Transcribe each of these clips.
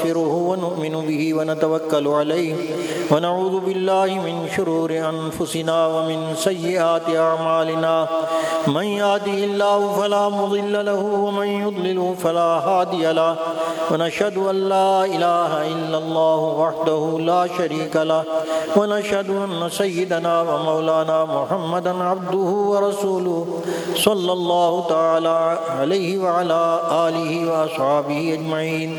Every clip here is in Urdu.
ونستغفره ونؤمن به ونتوكل عليه ونعوذ بالله من شرور أنفسنا ومن سيئات أعمالنا من يهده الله فلا مضل له ومن يضلل فلا هادي له ونشهد أن لا إله إلا الله وحده لا شريك له ونشهد أن سيدنا ومولانا محمدا عبده ورسوله صلى الله تعالى عليه وعلى آله وأصحابه أجمعين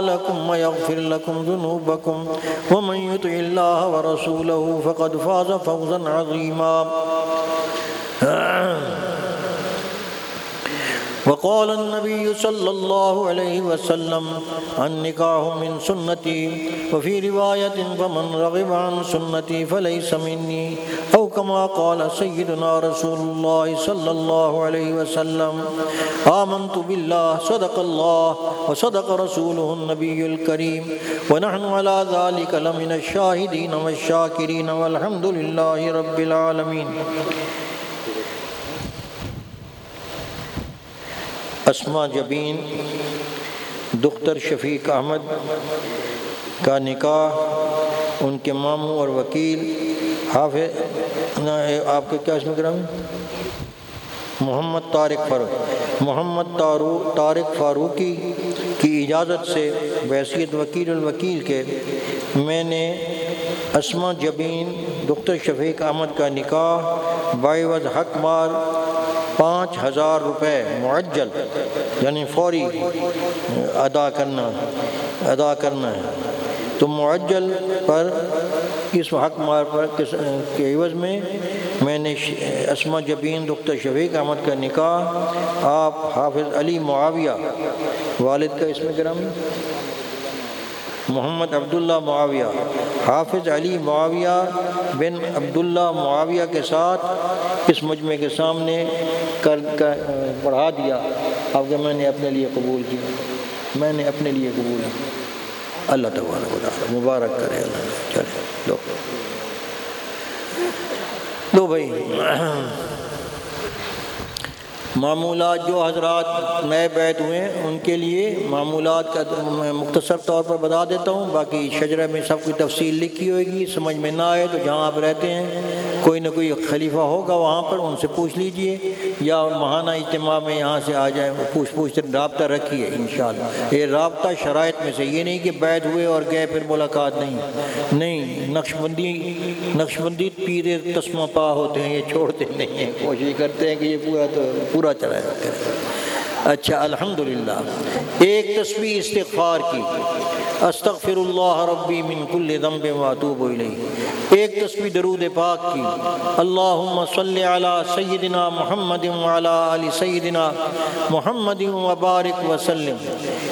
ويغفر لكم ذنوبكم ومن يطع الله ورسوله فقد فاز فوزا عظيما وقال النبي صلى الله عليه وسلم النكاح من سنتي، وفي رواية فمن رغب عن سنتي فليس مني، أو كما قال سيدنا رسول الله صلى الله عليه وسلم، آمنت بالله، صدق الله، وصدق رسوله النبي الكريم، ونحن على ذلك لمن الشاهدين والشاكرين والحمد لله رب العالمين. اسما جبین، دختر شفیق احمد کا نکاح، ان کے ماموں اور وکیل، حافظ آپ کے کیا اسم کرام محمد طارق فاروق۔ محمد طارق فاروقی کی اجازت سے بحثیت وکیل الوکیل کے میں نے اسما جبین، دختر شفیق احمد کا نکاح باعوض حق مار پانچ ہزار روپے معجل یعنی فوری ادا کرنا ادا کرنا ہے۔ تو معجل پر، اس حق مار پر کے عوض میں میں نے اسما جبین دختر شفیق احمد کا نکاح، آپ حافظ علی معاویہ، والد کا اس میں گرامی محمد عبداللہ معاویہ، حافظ علی معاویہ بن عبداللہ معاویہ کے ساتھ اس مجمع کے سامنے کر پڑھا دیا۔ اب کہ میں نے اپنے لیے قبول کیا۔ میں نے اپنے لیے قبول کیا۔ اللہ تبارک تعالیٰ مبارک کرے۔ اللہ چلے۔ لو لو بھائی۔ معمولات جو حضرات نئے بیت ہوئے ہیں، ان کے لیے معمولات کا میں مختصر طور پر بتا دیتا ہوں۔ باقی شجرہ میں سب کی تفصیل لکھی ہوئے گی، سمجھ میں نہ آئے تو جہاں آپ رہتے ہیں۔ کوئی نہ کوئی خلیفہ ہوگا وہاں پر، ان سے پوچھ لیجیے، یا ماہانہ اجتماع میں یہاں سے آ جائیں پوچھ پوچھ رابطہ رکھیے انشاءاللہ۔ یہ رابطہ شرائط میں سے یہ نہیں کہ بیت ہوئے اور گئے پھر ملاقات نہیں۔ نہیں نقش بندی نقش بندی پیر تسمہ پا ہوتے ہیں، یہ چھوڑتے نہیں ہیں۔ کوشش کرتے ہیں کہ یہ پورا تو، پورا چلایا کرے اچھا الحمدللہ۔ ایک تسبیح استغفار کی۔ استغفر اللہ ربی من کل ذنب واتوب الیہ ایک تسبیح درود پاک کی. اللہم صلی علی سیدنا محمد وعلی آل سیدنا محمد وبارک وسلم.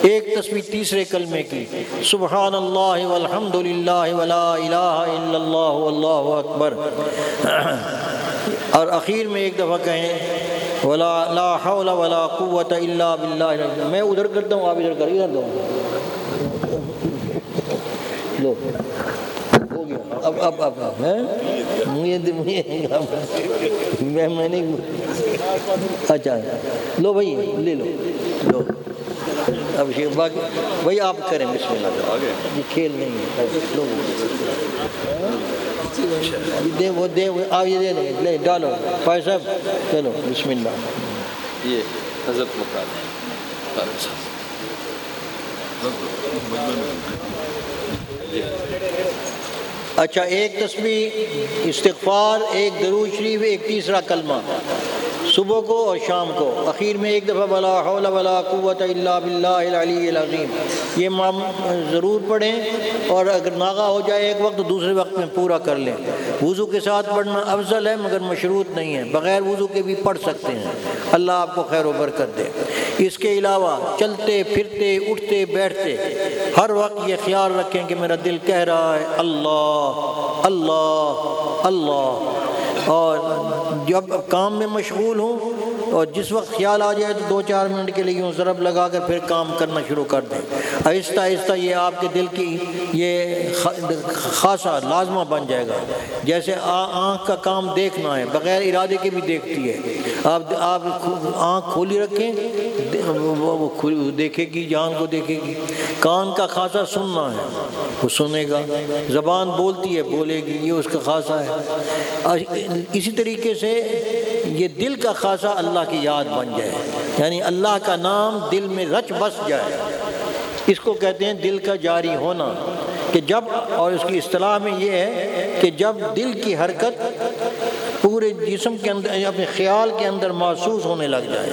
ایک تسبیح تیسرے کلمے کی. سبحان اللہ والحمدللہ ولا الہ الا اللہ واللہ اکبر. اور اخیر میں ایک دفعہ کہیں. ولا لا حول ولا قوت الا باللہ میں ادھر کرتا ہوں، آپ ادھر کر ادھر دو لو۔ ہو گیا۔ اب اب اب اب میں میں نے اچھا۔ لو بھائی، لے لو۔ لو۔ اب باقی، بھائی آپ کریں، بسم اللہ۔ یہ کھیل نہیں ہے۔ لو۔ دے، وہ دے آپ یہ دے دیں لے، ڈالو۔ بھائی صاحب، چلو۔ بسم اللہ۔ یہ حضرت مکان اچھا ایک تسبیح، استغفار، ایک درود شریف، ایک تیسرا کلمہ۔ صبح کو اور شام کو۔ اخیر میں ایک دفعہ بلا حول ولا قوت الا باللہ العلی العظیم۔ یہ مام ضرور پڑھیں اور اگر ناغا ہو جائے ایک وقت، دوسرے وقت میں پورا کر لیں۔ وضو کے ساتھ پڑھنا افضل ہے، مگر مشروط نہیں ہے۔ بغیر وضو کے بھی پڑھ سکتے ہیں۔ اللہ آپ کو خیر و برکت دے۔ اس کے علاوہ چلتے، پھرتے، اٹھتے، بیٹھتے ہر وقت یہ خیال رکھیں کہ میرا دل کہہ رہا ہے، اللہ اللہ اللہ۔ اور جب کام میں مشغول ہوں اور جس وقت خیال آ جائے تو دو چار منٹ کے لیے یوں ضرب لگا کر پھر کام کرنا شروع کر دیں۔ آہستہ آہستہ یہ آپ کے دل کی یہ خاصا لازمہ بن جائے گا۔ جیسے آنکھ کا کام دیکھنا ہے، بغیر ارادے کے بھی دیکھتی ہے۔ آپ آپ آنکھ کھولی رکھیں وہ دیکھے گی، جان کو دیکھے گی۔ کان کا خاصا سننا ہے، وہ سنے گا۔ زبان بولتی ہے، بولے گی، یہ اس کا خاصا ہے۔ اسی طریقے سے یہ دل کا خاصا اللہ کی یاد بن جائے۔ یعنی اللہ کا نام دل میں رچ بس جائے۔ اس کو کہتے ہیں دل کا جاری ہونا۔ کہ جب، اور اس کی اصطلاح میں یہ ہے کہ جب دل کی حرکت پورے جسم کے اندر یعنی اپنے خیال کے اندر محسوس ہونے لگ جائے۔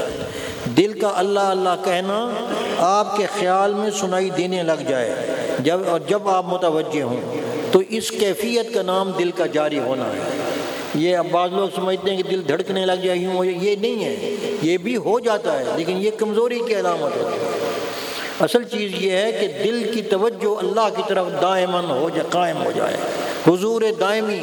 دل کا اللہ اللہ کہنا آپ کے خیال میں سنائی دینے لگ جائے۔ جب، اور جب آپ متوجہ ہوں تو اس کیفیت کا نام دل کا جاری ہونا ہے۔ یہ اب بعض لوگ سمجھتے ہیں کہ دل دھڑکنے لگ جائے، یوں یہ نہیں ہے، یہ بھی ہو جاتا ہے، لیکن یہ کمزوری کی علامت ہوتی ہے۔ اصل چیز یہ ہے کہ دل کی توجہ اللہ کی طرف دائمن ہو جائے، قائم ہو جائے۔ حضور دائمی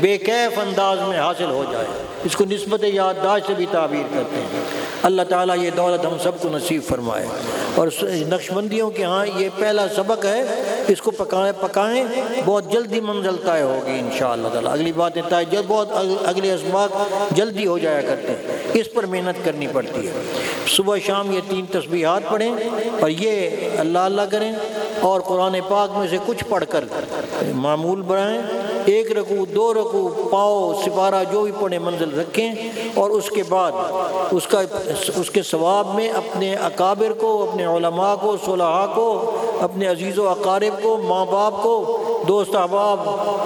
بے کیف انداز میں حاصل ہو جائے۔ اس کو نسبت یادداشت سے بھی تعبیر کرتے ہیں۔ اللہ تعالیٰ یہ دولت ہم سب کو نصیب فرمائے۔ اور نقش بندیوں کے ہاں یہ پہلا سبق ہے۔ اس کو پکائیں پکائیں، بہت جلدی منزل طے ہوگی ان شاء اللہ تعالیٰ۔ اگلی باتیں طے جلد بہت اگلے اسباق جلدی ہو جایا کرتے ہیں۔ اس پر محنت کرنی پڑتی ہے۔ صبح شام یہ تین تسبیحات پڑھیں اور یہ اللہ اللہ کریں۔ اور قرآن پاک میں سے کچھ پڑھ کر معمول بنائیں۔ ایک رکو دو رکو پاؤ، سپارہ، جو بھی پڑھیں منزل رکھیں۔ اور اس کے بعد اس کا، اس کے ثواب میں اپنے اکابر کو، اپنے علماء کو، صلحاء کو، اپنے عزیز و اقارب کو، ماں باپ کو دوست احباب،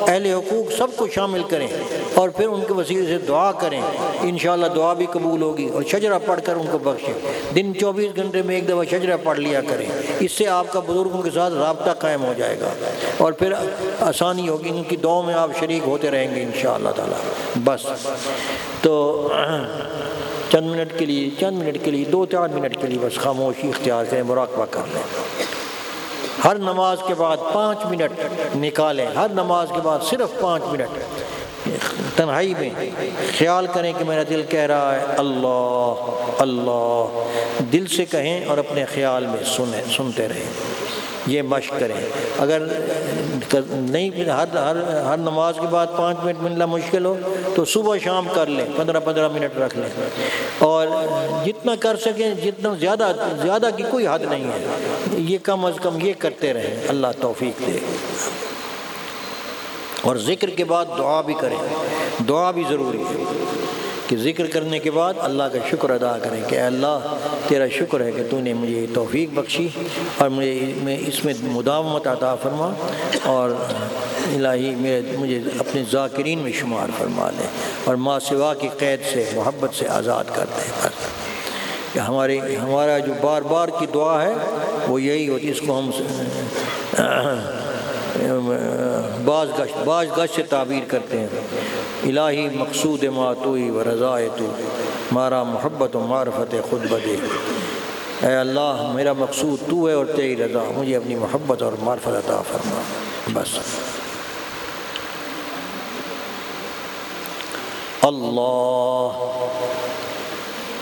اہل حقوق سب کو شامل کریں اور پھر ان کے وسیلے سے دعا کریں۔ انشاءاللہ دعا بھی قبول ہوگی اور شجرہ پڑھ کر ان کو بخشیں۔ دن چوبیس گھنٹے میں ایک دفعہ شجرہ پڑھ لیا کریں۔ اس سے آپ کا بزرگوں کے ساتھ رابطہ قائم ہو جائے گا۔ اور پھر آسانی ہوگی ان کی دعاؤں میں آپ شریک ہوتے رہیں گے انشاءاللہ تعالی۔ بس۔ تو چند منٹ کے لیے، چند منٹ کے لیے، دو چار منٹ کے لیے بس خاموشی اختیار کریں مراقبہ کر لیں۔ ہر نماز کے بعد پانچ منٹ نکالیں، ہر نماز کے بعد صرف پانچ منٹ۔ تنہائی میں خیال کریں کہ میرا دل کہہ رہا ہے، اللہ اللہ۔ دل سے کہیں اور اپنے خیال میں سنیں، سنتے رہیں۔ یہ مشق کریں۔ اگر نہیں ہر ہر ہر نماز کے بعد پانچ منٹ ملنا مشکل ہو، تو صبح شام کر لیں، پندرہ پندرہ منٹ رکھ لیں۔ اور جتنا کر سکیں، جتنا زیادہ زیادہ کی کوئی حد نہیں ہے۔ یہ کم از کم یہ کرتے رہیں۔ اللہ توفیق دے۔ اور ذکر کے بعد دعا بھی کریں۔ دعا بھی ضروری ہے۔ کہ ذکر کرنے کے بعد اللہ کا شکر ادا کریں کہ اے اللہ، تیرا شکر ہے کہ تو نے مجھے توفیق بخشی اور مجھے میں اس میں مداومت عطا فرما اور الہی میرے، مجھے اپنے ذاکرین میں شمار فرما لیں اور ماں سوا کی قید سے، محبت سے آزاد کر دیں کہ ہمارے، ہمارا جو بار بار کی دعا ہے، وہ یہی ہوتی اس کو ہم بعض گشت بعض گشت سے تعبیر کرتے ہیں۔ الہی مقصود ما توئی و رضا تو مارا محبت و معرفت خود بدے۔ اے اللہ، میرا مقصود تو ہے اور تیری رضا، مجھے اپنی محبت اور معرفت عطا فرما۔ بس۔ اللہ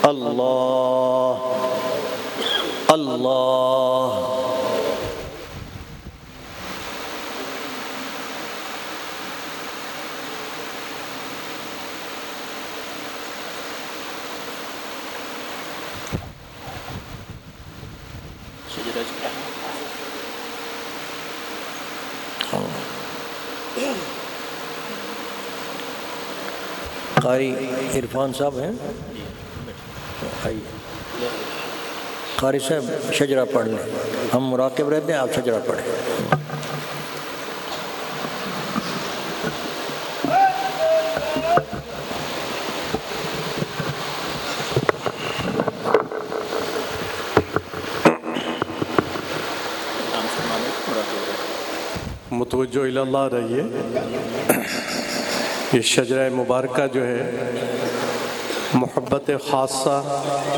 اللہ اللہ۔ قاری عرفان صاحب ہیں؟ قاری صاحب، شجرہ پڑھ لیں۔ ہم مراقب رہتے ہیں، آپ شجرہ پڑھیں۔ توجہ اللہ رہیے۔ یہ شجرہ مبارکہ جو ہے محبت خاصہ